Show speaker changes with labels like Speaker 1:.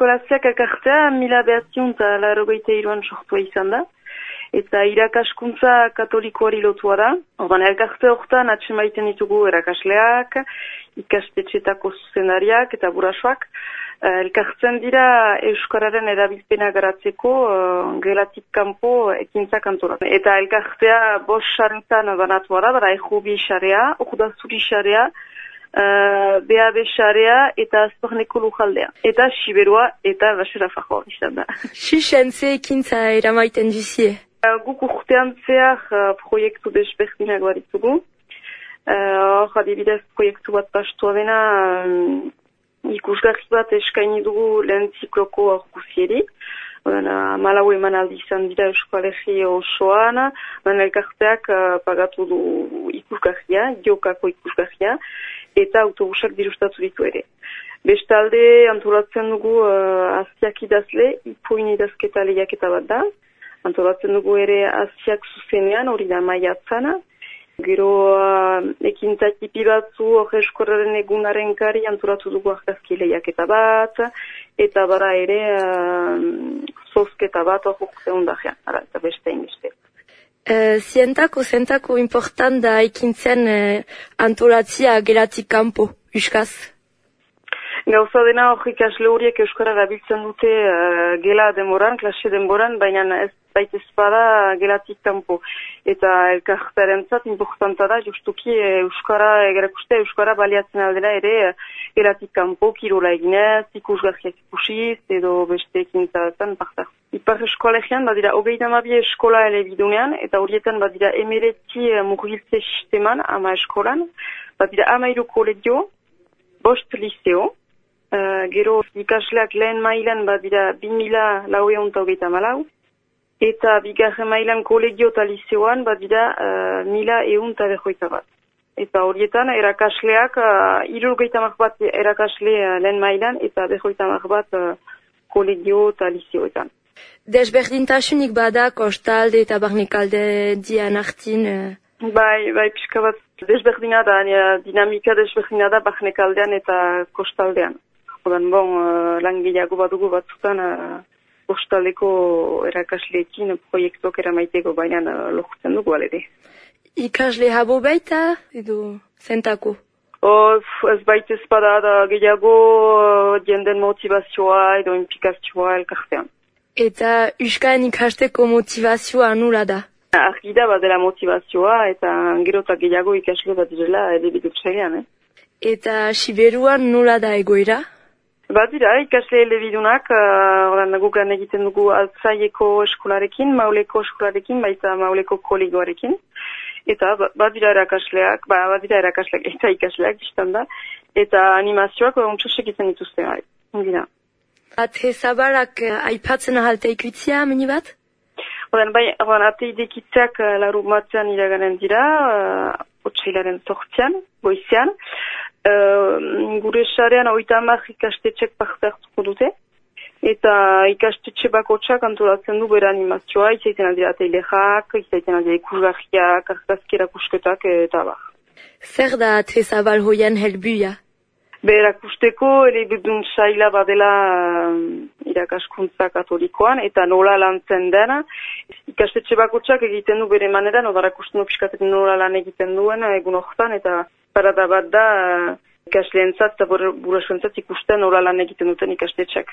Speaker 1: eskolaziak elkartea mila behatziun eta larogeite iruan sortua izan da. Eta irakaskuntza katolikoari lotua da. Orban elkarte horretan atxemaiten ditugu erakasleak, ikastetxetako zuzendariak eta burasoak. Uh, elkartzen dira Euskararen erabilpena garatzeko uh, gelatik kanpo ekintza kantorat. Eta elkartea bos sarentzan banatua da, bera ejubi xarea, okudazuri xarea, uh, BAB xarea eta azparneko lujaldea. Eta Siberua eta Basera Fajoa izan da.
Speaker 2: Xuxen ze ekintza eramaiten duzie?
Speaker 1: Uh, guk urtean zehar uh, proiektu desberdinak baditugu. Hor, uh, adibidez proiektu bat pastua dena um, ikusgarri bat eskaini dugu lehen zikloko aurkuzieri. Malau eman aldi izan dira eskualegi osoan, baina elkarteak uh, pagatu du ikusgarria, jokako ikusgarria, eta autobusak dirustatu ditu ere. Bestalde antolatzen dugu uh, aziak idazle, ipuin idazketa lehiaketa bat da. Antolatzen dugu ere aziak zuzenean, hori da maiatzana, Gero uh, ekintza tipi batzu hori eskorraren egunaren kari anturatu dugu argazki lehiaketa bat, eta bara ere uh, zozketa bat hori zeun da ara, eta beste inbeste.
Speaker 2: Uh, zientako, zientako important da ekintzen uh, antolatzia geratik kanpo, uskaz?
Speaker 1: Gauza dena hori ikasle horiek euskara gabiltzen dute uh, gela demoran, klase demoran, baina ez baita espada gelatik kanpo. Eta elkartaren zat, importanta da, justuki Euskara, egerakuste Euskara baliatzen aldera ere gelatik kanpo, kirola eginez, ikusgarriak ikusiz, edo beste ekin zaratzen parta. Ipar eskoalegian, badira, hogeita mabie eskola ele bidunean, eta horietan badira emeretzi mugiltze sisteman, ama eskolan, badira amairu kolegio, bost liceo, uh, gero ikasleak lehen mailan badira 2000 laueon eta hogeita malau, eta bigarren mailan kolegio eta liceoan bat dira uh, mila eun eta behoita bat. Eta horietan erakasleak, uh, irurgeita bat erakasle uh, lehen mailan eta behoita bat uh, kolegio eta liceoetan.
Speaker 2: Desberdintasunik bada kostalde eta barnikalde dian artin? Uh...
Speaker 1: Bai, bai, pixka bat desberdina da, dinamika desberdina da barnekaldean eta kostaldean. Odan, bon, uh, langileago badugu batzutan, uh, postaleko erakasleekin proiektuak eramaiteko baina lortzen dugu alede.
Speaker 2: Ikasle habo baita edo zentako?
Speaker 1: Oh, ez baita ez bada da gehiago jenden motivazioa edo implikazioa elkartean.
Speaker 2: Eta uskaen ikasteko motivazioa nula da?
Speaker 1: Argi da bat dela motivazioa eta gero eta gehiago ikasle bat dira edo biduk eh?
Speaker 2: Eta Siberuan nula da egoera?
Speaker 1: Badira, ikasle elebidunak, uh, guk lan egiten dugu altzaieko eskolarekin, mauleko eskolarekin, baita mauleko kolegoarekin. Eta badira erakasleak, ba, badira erakasleak eta ikasleak biztan da. Eta animazioak ontsusek egiten dituzte, bai. Dira.
Speaker 2: Ate zabarak uh, aipatzen ahalte ikutzia, meni bat?
Speaker 1: Oden, bai, oden, ate idekitzeak uh, laru matzean iraganen dira, uh, otxailaren sortzean, goizean. Uh, gure sarean oita amak ikastetxek parte hartuko dute. Eta ikastetxe bakotxak antolatzen du bera animazioa, izaiten aldira teilexak, izaiten aldira ikurgarriak, arkazkera kusketak eta bar.
Speaker 2: Zer da atrezabal hoian helbuia?
Speaker 1: Berakusteko, ere bedun saila badela irakaskuntza katolikoan, eta nola lan zen dena. Ikastetxe bakotxak egiten du bere manera, no barakusten du nola lan egiten duen egun horretan, eta parada bat da ikasleentzat eta burasuentzat ikusten nola lan egiten duten ikastetxak.